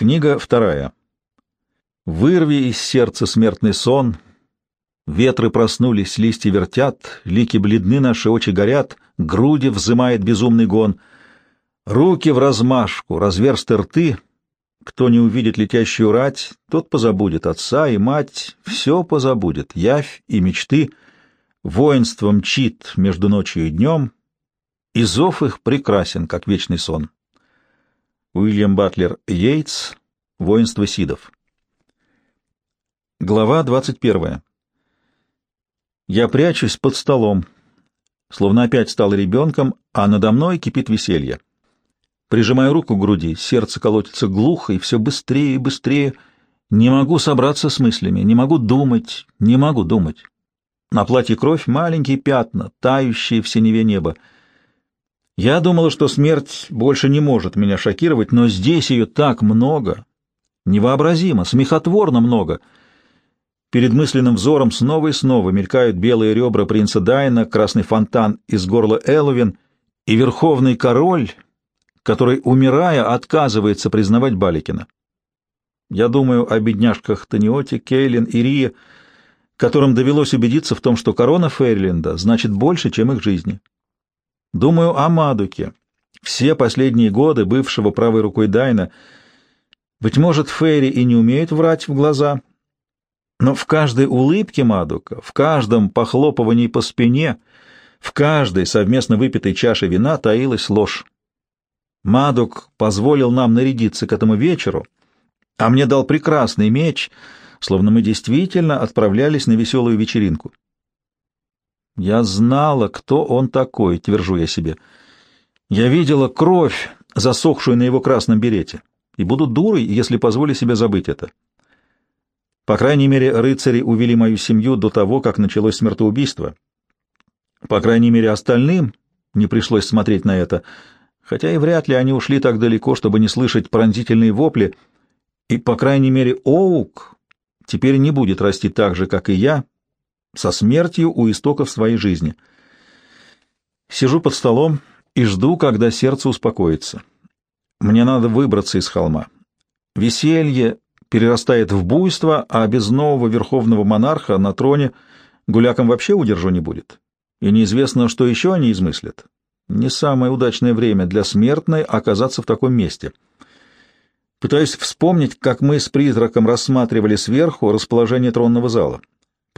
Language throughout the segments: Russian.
Книга вторая. Вырви из сердца смертный сон. Ветры проснулись, листья вертят, лики бледны наши, очи горят, груди взымает безумный гон. Руки в размашку, разверсты рты. Кто не увидит летящую рать, тот позабудет отца и мать, все позабудет, явь и мечты. Воинство мчит между ночью и днем, и зов их прекрасен, как вечный сон. Уильям Батлер Йейтс «Воинство Сидов». Глава 21. Я прячусь под столом, словно опять стал ребенком, а надо мной кипит веселье. Прижимаю руку к груди, сердце колотится глухо и все быстрее и быстрее. Не могу собраться с мыслями, не могу думать, не могу думать. На платье кровь, маленькие пятна, тающие в синеве неба. Я думала, что смерть больше не может меня шокировать, но здесь ее так много, невообразимо, смехотворно много. Перед мысленным взором снова и снова мелькают белые ребра принца Дайна, красный фонтан из горла Элувин и верховный король, который, умирая, отказывается признавать Баликина. Я думаю о бедняжках Таниоте, Кейлин и Рие, которым довелось убедиться в том, что корона Фейрленда значит больше, чем их жизни. Думаю о Мадуке, все последние годы бывшего правой рукой Дайна. Быть может, Фейри и не умеет врать в глаза, но в каждой улыбке Мадука, в каждом похлопывании по спине, в каждой совместно выпитой чаше вина таилась ложь. Мадук позволил нам нарядиться к этому вечеру, а мне дал прекрасный меч, словно мы действительно отправлялись на веселую вечеринку. Я знала, кто он такой, твержу я себе. Я видела кровь, засохшую на его красном берете, и буду дурой, если позволю себе забыть это. По крайней мере, рыцари увели мою семью до того, как началось смертоубийство. По крайней мере, остальным не пришлось смотреть на это, хотя и вряд ли они ушли так далеко, чтобы не слышать пронзительные вопли, и, по крайней мере, Оук теперь не будет расти так же, как и я, со смертью у истоков своей жизни. Сижу под столом и жду, когда сердце успокоится. Мне надо выбраться из холма. Веселье перерастает в буйство, а без нового верховного монарха на троне гулякам вообще удержу не будет. И неизвестно, что еще они измыслят. Не самое удачное время для смертной оказаться в таком месте. Пытаюсь вспомнить, как мы с призраком рассматривали сверху расположение тронного зала.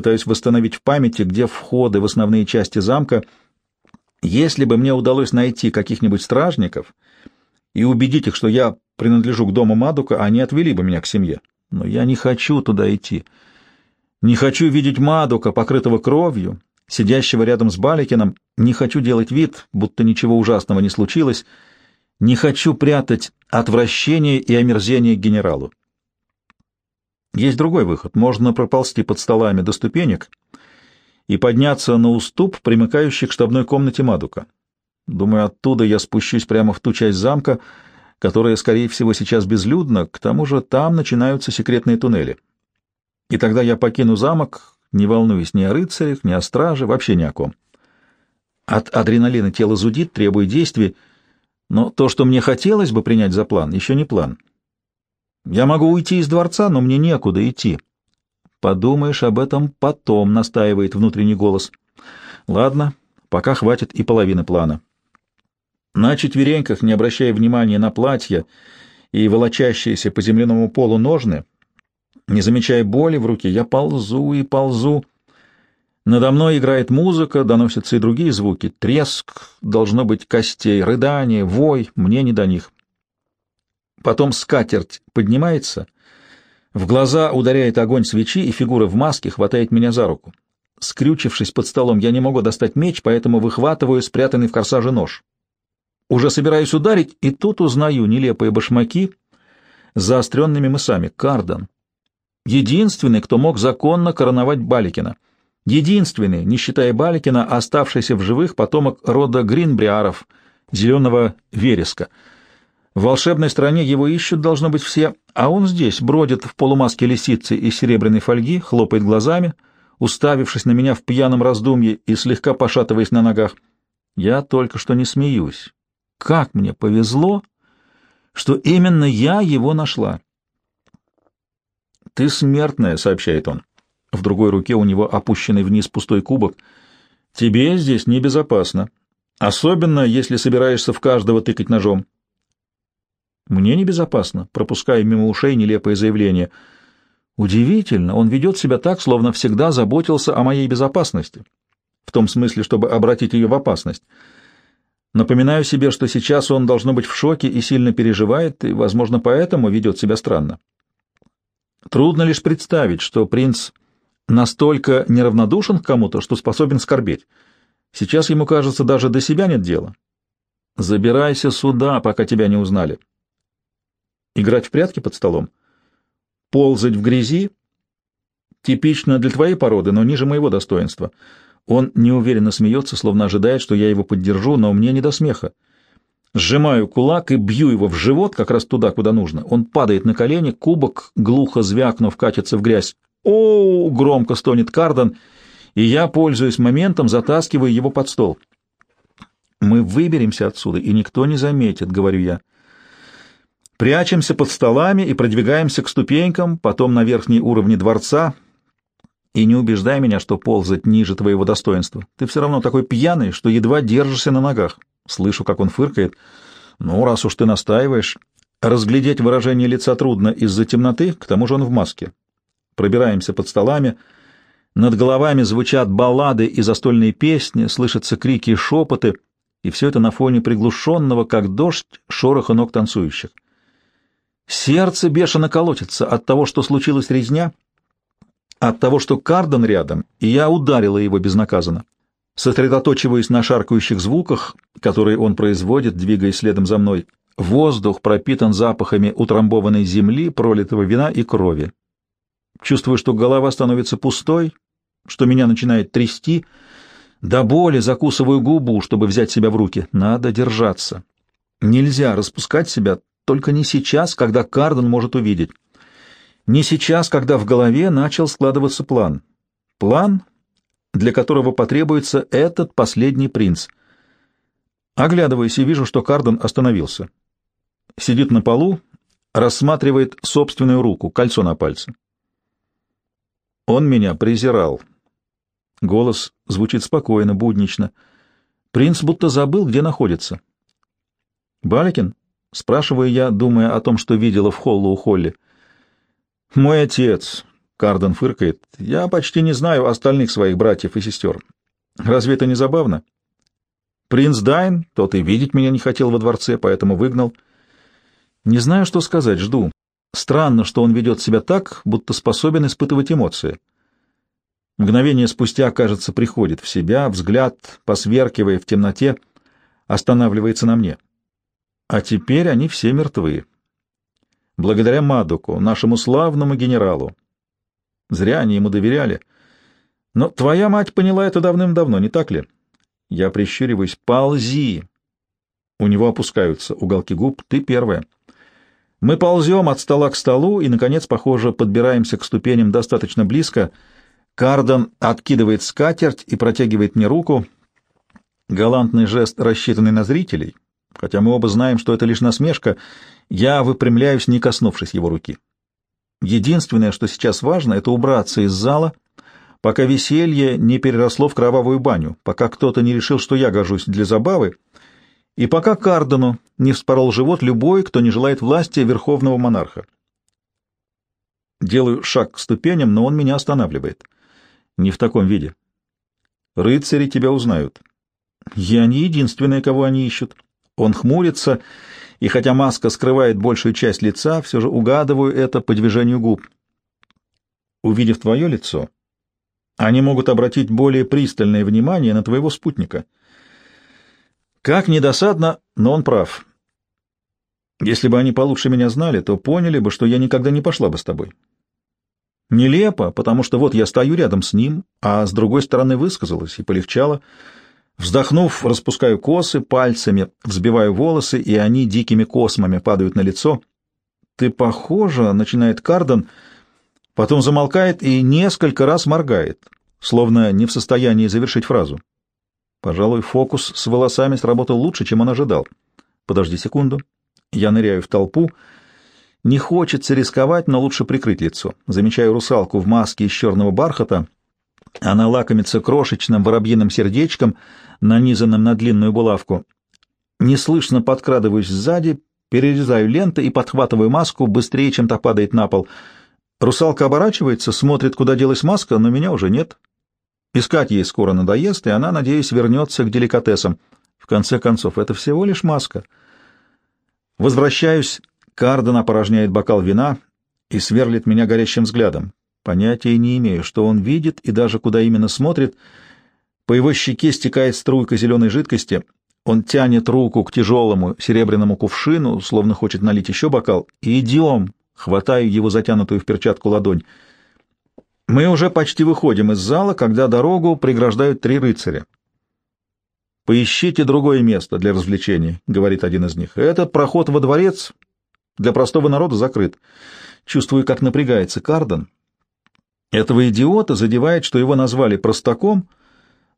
Пытаюсь восстановить в памяти, где входы в основные части замка. Если бы мне удалось найти каких-нибудь стражников и убедить их, что я принадлежу к дому Мадука, они отвели бы меня к семье. Но я не хочу туда идти. Не хочу видеть Мадука, покрытого кровью, сидящего рядом с Баликином. Не хочу делать вид, будто ничего ужасного не случилось. Не хочу прятать отвращение и омерзение к генералу. Есть другой выход. Можно проползти под столами до ступенек и подняться на уступ, примыкающий к штабной комнате Мадука. Думаю, оттуда я спущусь прямо в ту часть замка, которая, скорее всего, сейчас безлюдна, к тому же там начинаются секретные туннели. И тогда я покину замок, не волнуясь ни о рыцарях, ни о страже, вообще ни о ком. От адреналина тело зудит, требуя действий, но то, что мне хотелось бы принять за план, еще не план. Я могу уйти из дворца, но мне некуда идти. Подумаешь об этом потом, настаивает внутренний голос. Ладно, пока хватит и половины плана. На четвереньках, не обращая внимания на платье и волочащиеся по земляному полу ножны, не замечая боли в руке, я ползу и ползу. Надо мной играет музыка, доносятся и другие звуки. Треск, должно быть, костей, рыдание, вой, мне не до них. Потом скатерть поднимается, в глаза ударяет огонь свечи, и фигура в маске хватает меня за руку. Скрючившись под столом, я не могу достать меч, поэтому выхватываю спрятанный в корсаже нож. Уже собираюсь ударить, и тут узнаю нелепые башмаки с заостренными мысами. Кардан. Единственный, кто мог законно короновать Баликина. Единственный, не считая Баликина, оставшийся в живых потомок рода Гринбриаров, зеленого вереска — в волшебной стране его ищут, должно быть, все, а он здесь, бродит в полумаске лисицы и серебряной фольги, хлопает глазами, уставившись на меня в пьяном раздумье и слегка пошатываясь на ногах. Я только что не смеюсь. Как мне повезло, что именно я его нашла. «Ты смертная», — сообщает он. В другой руке у него опущенный вниз пустой кубок. «Тебе здесь небезопасно, особенно если собираешься в каждого тыкать ножом». «Мне небезопасно», — пропуская мимо ушей нелепое заявление. «Удивительно, он ведет себя так, словно всегда заботился о моей безопасности, в том смысле, чтобы обратить ее в опасность». Напоминаю себе, что сейчас он должно быть в шоке и сильно переживает, и, возможно, поэтому ведет себя странно. Трудно лишь представить, что принц настолько неравнодушен к кому-то, что способен скорбеть. Сейчас ему кажется, даже до себя нет дела. Забирайся сюда, пока тебя не узнали. Играть в прятки под столом? Ползать в грязи? Типично для твоей породы, но ниже моего достоинства — он неуверенно смеется, словно ожидает, что я его поддержу, но мне не до смеха. Сжимаю кулак и бью его в живот, как раз туда, куда нужно. Он падает на колени, кубок, глухо звякнув, катится в грязь. «Оу!» — громко стонет Кардон, и я, пользуясь моментом, затаскиваю его под стол. «Мы выберемся отсюда, и никто не заметит», — говорю я. Прячемся под столами и продвигаемся к ступенькам, потом на верхние уровни дворца — и не убеждай меня, что ползать ниже твоего достоинства. Ты все равно такой пьяный, что едва держишься на ногах. Слышу, как он фыркает. Ну, раз уж ты настаиваешь. Разглядеть выражение лица трудно из-за темноты, к тому же он в маске. Пробираемся под столами. Над головами звучат баллады и застольные песни, слышатся крики и шепоты, и все это на фоне приглушенного, как дождь, шороха ног танцующих. Сердце бешено колотится от того, что случилась резня — от того, что Кардон рядом, и я ударила его безнаказанно. Сосредоточиваясь на шаркающих звуках, которые он производит, двигаясь следом за мной, воздух пропитан запахами утрамбованной земли, пролитого вина и крови. Чувствую, что голова становится пустой, что меня начинает трясти, до боли закусываю губу, чтобы взять себя в руки. Надо держаться. Нельзя распускать себя, только не сейчас, когда Кардон может увидеть. Не сейчас, когда в голове начал складываться план. План, для которого потребуется этот последний принц. Оглядываясь и вижу, что Кардон остановился. Сидит на полу, рассматривает собственную руку, кольцо на пальце. Он меня презирал. Голос звучит спокойно, буднично. Принц будто забыл, где находится. «Баликин?» — спрашиваю я, думая о том, что видела в холлу у Холли. — «Мой отец», — Карден фыркает, — «я почти не знаю остальных своих братьев и сестер. Разве это не забавно? Принц Дайн, тот и видеть меня не хотел во дворце, поэтому выгнал. Не знаю, что сказать, жду. Странно, что он ведет себя так, будто способен испытывать эмоции. Мгновение спустя, кажется, приходит в себя, взгляд, посверкивая в темноте, останавливается на мне. А теперь они все мертвы благодаря Мадуку, нашему славному генералу. Зря они ему доверяли. Но твоя мать поняла это давным-давно, не так ли? Я прищуриваюсь. Ползи! У него опускаются уголки губ. Ты первая. Мы ползем от стола к столу и, наконец, похоже, подбираемся к ступеням достаточно близко. Кардон откидывает скатерть и протягивает мне руку. Галантный жест, рассчитанный на зрителей, хотя мы оба знаем, что это лишь насмешка, я выпрямляюсь, не коснувшись его руки. Единственное, что сейчас важно, это убраться из зала, пока веселье не переросло в кровавую баню, пока кто-то не решил, что я гожусь для забавы, и пока Кардену не вспорол живот любой, кто не желает власти верховного монарха. Делаю шаг к ступеням, но он меня останавливает. Не в таком виде. Рыцари тебя узнают. Я не единственная, кого они ищут. Он хмурится и хотя маска скрывает большую часть лица, все же угадываю это по движению губ. Увидев твое лицо, они могут обратить более пристальное внимание на твоего спутника. Как недосадно, но он прав. Если бы они получше меня знали, то поняли бы, что я никогда не пошла бы с тобой. Нелепо, потому что вот я стою рядом с ним, а с другой стороны высказалась и полегчало — Вздохнув, распускаю косы, пальцами взбиваю волосы, и они дикими космами падают на лицо. «Ты похожа», — начинает Кардон, потом замолкает и несколько раз моргает, словно не в состоянии завершить фразу. Пожалуй, фокус с волосами сработал лучше, чем он ожидал. Подожди секунду. Я ныряю в толпу Не хочется рисковать, но лучше прикрыть лицо. Замечаю русалку в маске из черного бархата. Она лакомится крошечным воробьиным сердечком, нанизанным на длинную булавку. Неслышно подкрадываюсь сзади, перерезаю ленты и подхватываю маску быстрее, чем та падает на пол. Русалка оборачивается, смотрит, куда делась маска, но меня уже нет. Искать ей скоро надоест, и она, надеюсь, вернется к деликатесам. В конце концов, это всего лишь маска. Возвращаюсь, Карден опорожняет бокал вина и сверлит меня горящим взглядом. Понятия не имею, что он видит и даже куда именно смотрит. По его щеке стекает струйка зеленой жидкости. Он тянет руку к тяжелому серебряному кувшину, словно хочет налить еще бокал. «Идем!» — хватаю его затянутую в перчатку ладонь. Мы уже почти выходим из зала, когда дорогу преграждают три рыцаря. «Поищите другое место для развлечений», — говорит один из них. «Это проход во дворец для простого народа закрыт. Чувствую, как напрягается Карден. Этого идиота задевает, что его назвали простаком,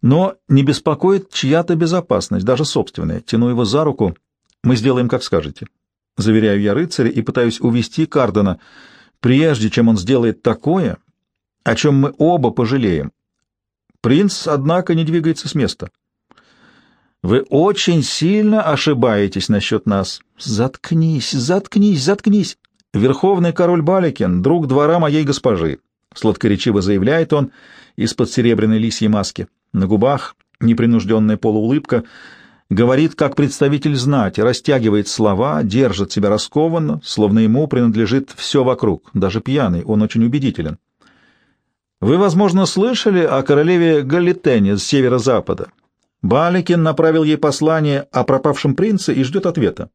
но не беспокоит чья-то безопасность, даже собственная. Тяну его за руку. Мы сделаем, как скажете. Заверяю я рыцаря и пытаюсь увести Кардена, прежде чем он сделает такое, о чем мы оба пожалеем. Принц, однако, не двигается с места. Вы очень сильно ошибаетесь насчет нас. Заткнись, заткнись, заткнись. Верховный король Баликин, друг двора моей госпожи, сладкоречиво заявляет он из-под серебряной лисьей маски. На губах непринужденная полуулыбка говорит, как представитель знати, растягивает слова, держит себя раскованно, словно ему принадлежит все вокруг, даже пьяный, он очень убедителен. Вы, возможно, слышали о королеве Галитене с северо-запада. Баликин направил ей послание о пропавшем принце и ждет ответа.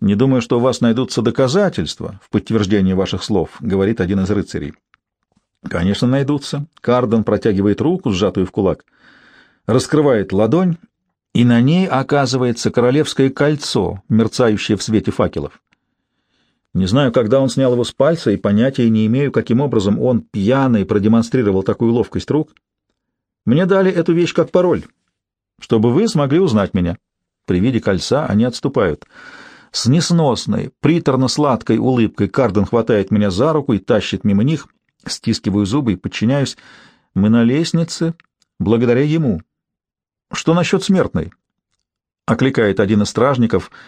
«Не думаю, что у вас найдутся доказательства в подтверждение ваших слов», — говорит один из рыцарей. «Конечно, найдутся». Кардон протягивает руку, сжатую в кулак, раскрывает ладонь, и на ней оказывается королевское кольцо, мерцающее в свете факелов. Не знаю, когда он снял его с пальца, и понятия не имею, каким образом он, пьяный, продемонстрировал такую ловкость рук. Мне дали эту вещь как пароль, чтобы вы смогли узнать меня. При виде кольца они отступают. С несносной, приторно-сладкой улыбкой Карден хватает меня за руку и тащит мимо них. Стискиваю зубы и подчиняюсь. Мы на лестнице, благодаря ему. Что насчет смертной? Окликает один из стражников —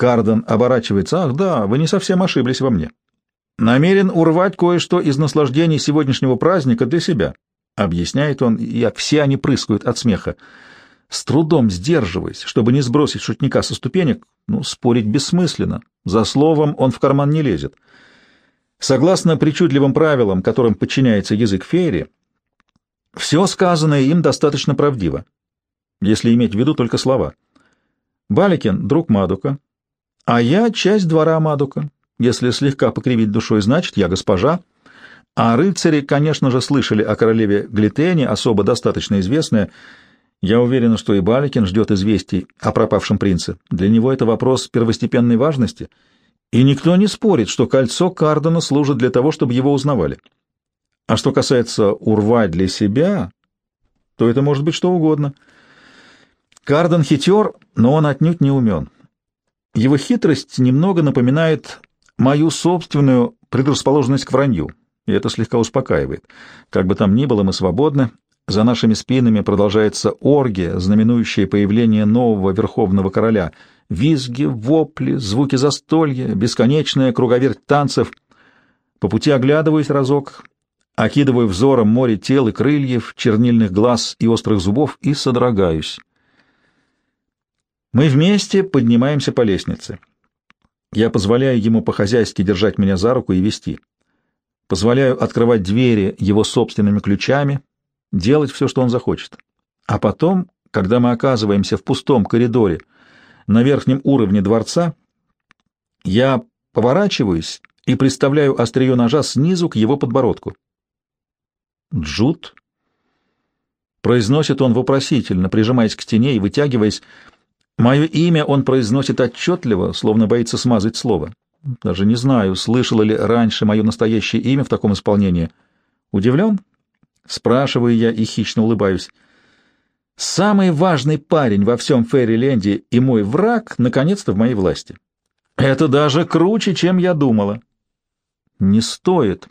Карден оборачивается. «Ах, да, вы не совсем ошиблись во мне. Намерен урвать кое-что из наслаждений сегодняшнего праздника для себя», — объясняет он, и все они прыскают от смеха. С трудом сдерживаясь, чтобы не сбросить шутника со ступенек, ну, спорить бессмысленно. За словом он в карман не лезет. Согласно причудливым правилам, которым подчиняется язык феери, все сказанное им достаточно правдиво, если иметь в виду только слова. Баликин — друг Мадука, а я часть двора Мадука. Если слегка покривить душой, значит, я госпожа. А рыцари, конечно же, слышали о королеве Глитене, особо достаточно известная. Я уверен, что и Баликин ждет известий о пропавшем принце. Для него это вопрос первостепенной важности. И никто не спорит, что кольцо Кардена служит для того, чтобы его узнавали. А что касается урвать для себя, то это может быть что угодно. Карден хитер, но он отнюдь не умен. Его хитрость немного напоминает мою собственную предрасположенность к вранью, и это слегка успокаивает. Как бы там ни было, мы свободны. За нашими спинами продолжается оргия, знаменующая появление нового верховного короля. Визги, вопли, звуки застолья, бесконечная круговерть танцев. По пути оглядываюсь разок, окидываю взором море тел и крыльев, чернильных глаз и острых зубов и содрогаюсь. Мы вместе поднимаемся по лестнице. Я позволяю ему по-хозяйски держать меня за руку и вести. Позволяю открывать двери его собственными ключами, делать все, что он захочет. А потом, когда мы оказываемся в пустом коридоре на верхнем уровне дворца, я поворачиваюсь и приставляю острие ножа снизу к его подбородку. «Джуд?» Произносит он вопросительно, прижимаясь к стене и вытягиваясь, Мое имя он произносит отчетливо, словно боится смазать слово. Даже не знаю, слышала ли раньше мое настоящее имя в таком исполнении. Удивлен? Спрашиваю я и хищно улыбаюсь. Самый важный парень во всем Ферриленде и мой враг наконец-то в моей власти. Это даже круче, чем я думала. Не стоит.